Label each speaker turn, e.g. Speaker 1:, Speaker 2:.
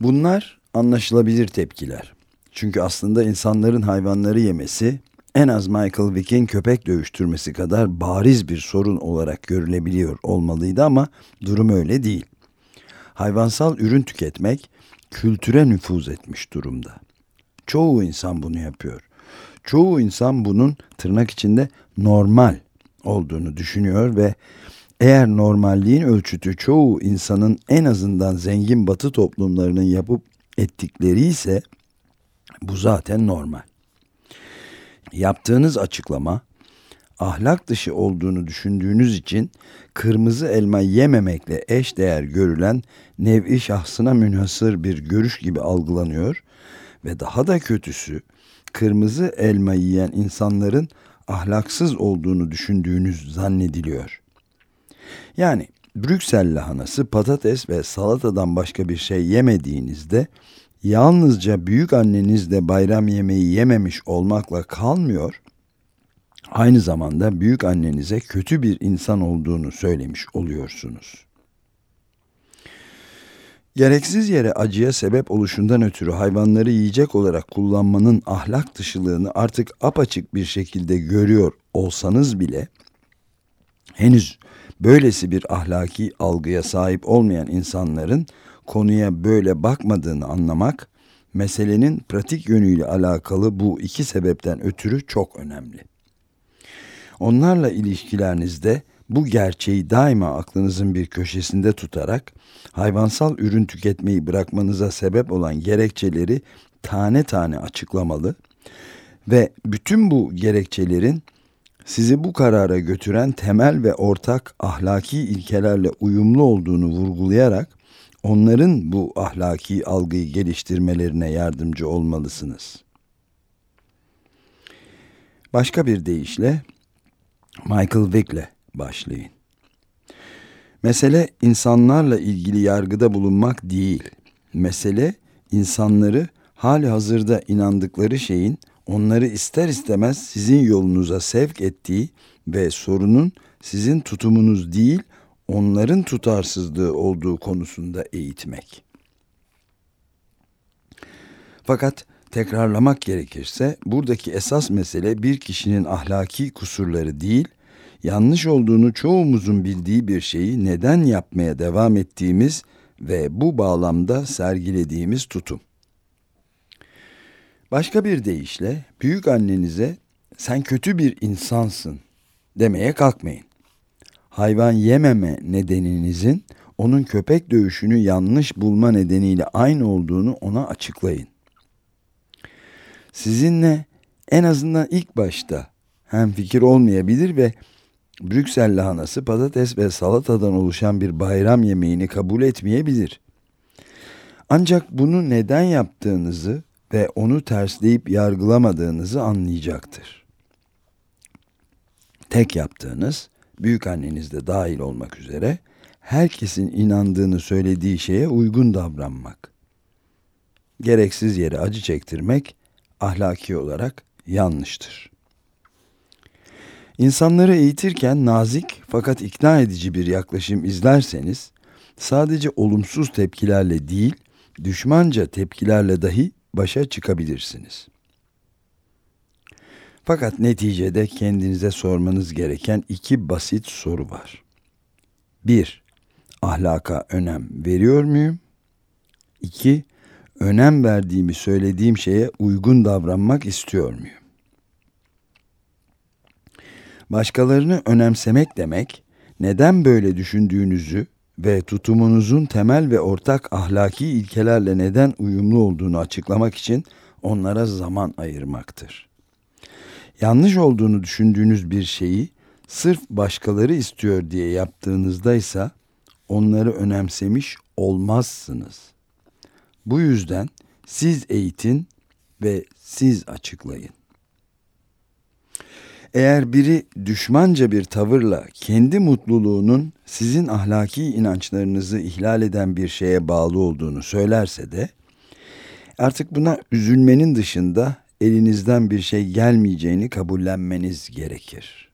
Speaker 1: Bunlar anlaşılabilir tepkiler. Çünkü aslında insanların hayvanları yemesi en az Michael Vick'in köpek dövüştürmesi kadar bariz bir sorun olarak görülebiliyor olmalıydı ama durum öyle değil. Hayvansal ürün tüketmek kültüre nüfuz etmiş durumda. Çoğu insan bunu yapıyor. Çoğu insan bunun tırnak içinde normal olduğunu düşünüyor ve eğer normalliğin ölçütü çoğu insanın en azından zengin batı toplumlarının yapıp ettikleri ise bu zaten normal. Yaptığınız açıklama ahlak dışı olduğunu düşündüğünüz için kırmızı elma yememekle eş değer görülen nevi şahsına münhasır bir görüş gibi algılanıyor ve daha da kötüsü kırmızı elma yiyen insanların ahlaksız olduğunu düşündüğünüz zannediliyor. Yani Brüksel lahanası, patates ve salatadan başka bir şey yemediğinizde yalnızca büyük anneniz de bayram yemeği yememiş olmakla kalmıyor, aynı zamanda büyük annenize kötü bir insan olduğunu söylemiş oluyorsunuz. Gereksiz yere acıya sebep oluşundan ötürü hayvanları yiyecek olarak kullanmanın ahlak dışılığını artık apaçık bir şekilde görüyor olsanız bile henüz böylesi bir ahlaki algıya sahip olmayan insanların konuya böyle bakmadığını anlamak meselenin pratik yönüyle alakalı bu iki sebepten ötürü çok önemli. Onlarla ilişkilerinizde bu gerçeği daima aklınızın bir köşesinde tutarak hayvansal ürün tüketmeyi bırakmanıza sebep olan gerekçeleri tane tane açıklamalı ve bütün bu gerekçelerin sizi bu karara götüren temel ve ortak ahlaki ilkelerle uyumlu olduğunu vurgulayarak onların bu ahlaki algıyı geliştirmelerine yardımcı olmalısınız. Başka bir deyişle Michael Vick'le başlayın. Mesele insanlarla ilgili yargıda bulunmak değil. Mesele insanları hali hazırda inandıkları şeyin onları ister istemez sizin yolunuza sevk ettiği ve sorunun sizin tutumunuz değil, onların tutarsızlığı olduğu konusunda eğitmek. Fakat tekrarlamak gerekirse buradaki esas mesele bir kişinin ahlaki kusurları değil, yanlış olduğunu çoğumuzun bildiği bir şeyi neden yapmaya devam ettiğimiz ve bu bağlamda sergilediğimiz tutum. Başka bir deyişle büyük annenize sen kötü bir insansın demeye kalkmayın. Hayvan yememe nedeninizin onun köpek dövüşünü yanlış bulma nedeniyle aynı olduğunu ona açıklayın. Sizinle en azından ilk başta hem fikir olmayabilir ve Brüksel lahanası patates ve salatadan oluşan bir bayram yemeğini kabul etmeyebilir. Ancak bunu neden yaptığınızı ve onu tersleyip yargılamadığınızı anlayacaktır. Tek yaptığınız, büyük anneniz de dahil olmak üzere, herkesin inandığını söylediği şeye uygun davranmak. Gereksiz yere acı çektirmek ahlaki olarak yanlıştır. İnsanları eğitirken nazik fakat ikna edici bir yaklaşım izlerseniz sadece olumsuz tepkilerle değil, düşmanca tepkilerle dahi başa çıkabilirsiniz. Fakat neticede kendinize sormanız gereken iki basit soru var. 1. Ahlaka önem veriyor muyum? 2. Önem verdiğimi söylediğim şeye uygun davranmak istiyor muyum? Başkalarını önemsemek demek, neden böyle düşündüğünüzü ve tutumunuzun temel ve ortak ahlaki ilkelerle neden uyumlu olduğunu açıklamak için onlara zaman ayırmaktır. Yanlış olduğunu düşündüğünüz bir şeyi sırf başkaları istiyor diye yaptığınızda ise onları önemsemiş olmazsınız. Bu yüzden siz eğitin ve siz açıklayın. Eğer biri düşmanca bir tavırla kendi mutluluğunun sizin ahlaki inançlarınızı ihlal eden bir şeye bağlı olduğunu söylerse de artık buna üzülmenin dışında elinizden bir şey gelmeyeceğini kabullenmeniz gerekir.